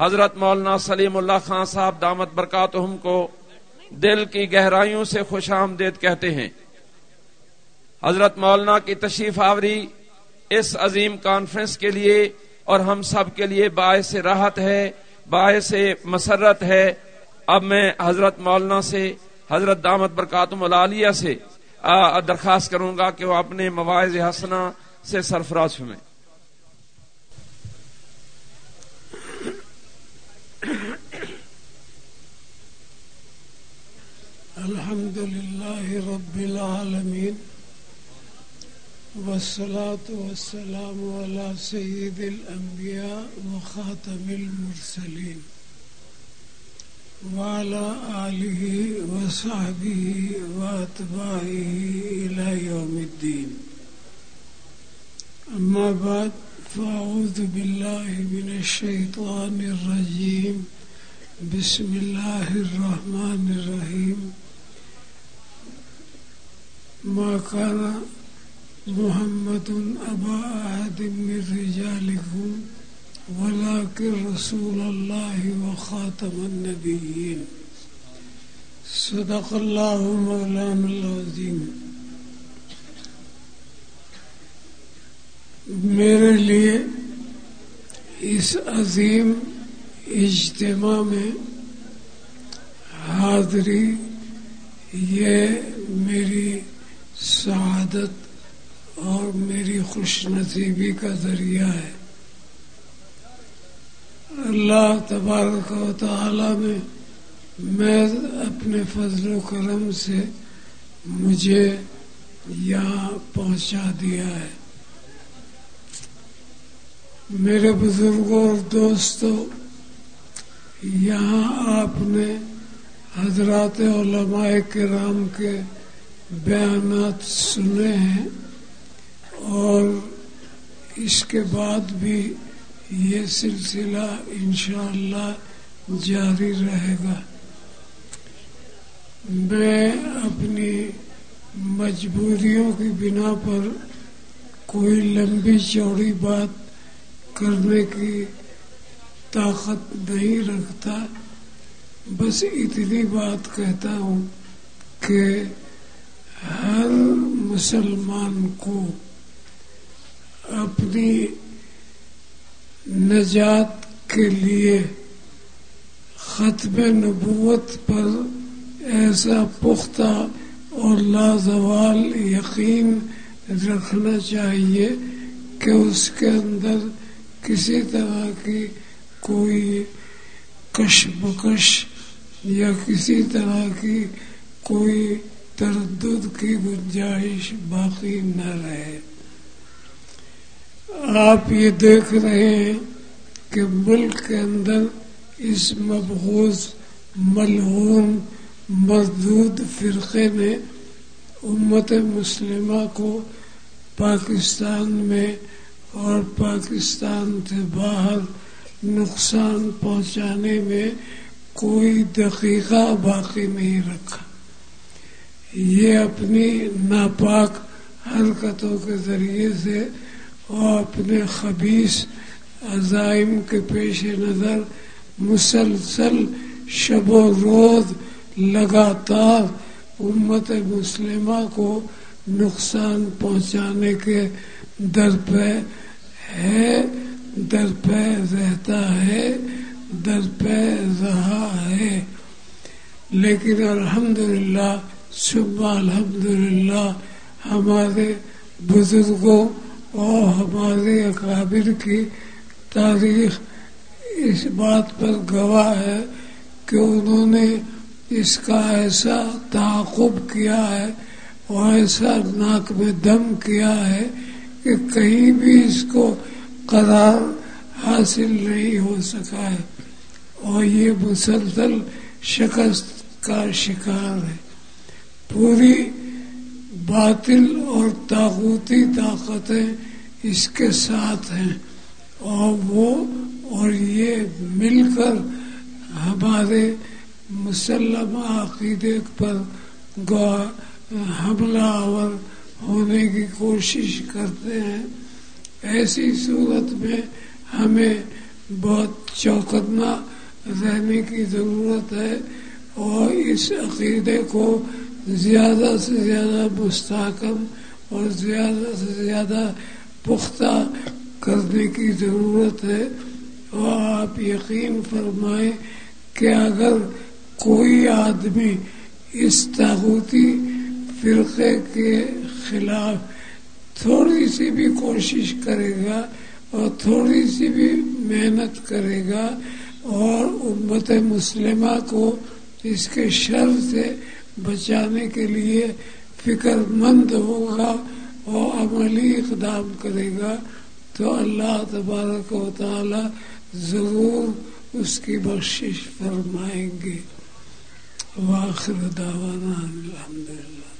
حضرت مولانا سلیم اللہ خان صاحب دامت برکاتہم کو دل کی گہرائیوں سے خوش آمدید کہتے ہیں۔ حضرت مولانا کی تشریف آوری اس عظیم کانفرنس کے لیے اور ہم سب کے لیے باعث راحت ہے، باعث مسرت ہے۔ اب میں حضرت مولانا سے، حضرت دامت برکاتم العالیہ سے درخواست کروں گا کہ وہ اپنے مواعظ حسنہ سے سرفراز ہوئے الحمد لله رب العالمين والصلاة والسلام على سيد الأنبياء وخاتم المرسلين وعلى آله وصحبه وأتباعه إلى يوم الدين. أما بعد فأعوذ بالله من الشيطان الرجيم. بسم الله الرحمن الرحيم ما كان محمد أبا أحد من رجالكم ولكن رسول الله وخاتم النبيين صدق الله مولانا العظيم میرے لیے اس عظیم اجتماع میں حاضری، یہ میری سعادت اور میری خوش نصیبی کا ذریعہ ہے۔ اللہ تبارک و تعالی میں میں اپنے فضل و کرم سے مجھے یہاں پہنچا دیا ہے۔ میرے بزرگوں اور دوستوں یہاں آپ نے حضرات علماء کرام کے بیانات سنے ہیں اور اس کے بعد بھی یہ سلسلہ انشاءاللہ جاری رہے گا۔ میں اپنی مجبوریوں کی بنا پر کوئی لمبی چوڑی بات کرنے کی طاقت نہیں رکھتا، بس اتنی بات کہتا ہوں کہ ہر مسلمان کو اپنی نجات کے لیے ختم نبوت پر ایسا پختہ اور لازوال یقین رکھنا چاہیے کہ اس کے اندر کسی طرح کی کوئی کش بکش یا کسی طرح کی کوئی تردد کی گنجائش باقی نہ رہے۔ آپ یہ دیکھ رہے ہیں کہ ملک کے اندر اس مبغوض، ملعون، مردود فرقے نے امت مسلمہ کو پاکستان میں اور پاکستان سے باہر نقصان پہنچانے میں کوئی دقیقہ باقی نہیں رکھا۔ یہ اپنی ناپاک حرکتوں کے ذریعے سے اور اپنے خبیص عزائم کے پیش نظر مسلسل شب و روز لگاتار امت مسلمہ کو نقصان پہنچانے کے در پہ ہے۔ در پہ رہتا ہے، در پہ رہا ہے۔ لیکن الحمدللہ صبح الحمدللہ، ہمارے بزرگوں اور ہمارے اکابر کی تاریخ اس بات پر گواہ ہے کہ انہوں نے اس کا ایسا تعاقب کیا ہے اور ایسا ناک میں دم کیا ہے کہ کہیں بھی اس کو قرار حاصل نہیں ہو سکا ہے۔ اور یہ مسلسل شکست کا شکار ہے۔ پوری باطل اور تاغوتی طاقتیں اس کے ساتھ ہیں۔ اور وہ اور یہ مل کر ہمارے مسلم عقیدے پر حملہ آور ہونے کی کوشش کرتے ہیں۔ ایسی صورت میں ہمیں بہت چوکنا رہنے کی ضرورت ہے اور اس عقیدے کو زیادہ سے زیادہ مستحکم اور زیادہ سے زیادہ پختہ کرنے کی ضرورت ہے اور آپ یقین فرمائیں کہ اگر کوئی آدمی اس تاغوتی فرقے کے خلاف تھوڑی سی بھی کوشش کرے گا اور تھوڑی سی بھی محنت کرے گا اور امت مسلمہ کو اس کے شر سے بچانے کے لیے فکر مند ہوگا اور عملی اقدام کرے گا، تو اللہ تبارک و تعالی ضرور اس کی بخشش فرمائیں گے۔ واخر دعوانا الحمدللہ۔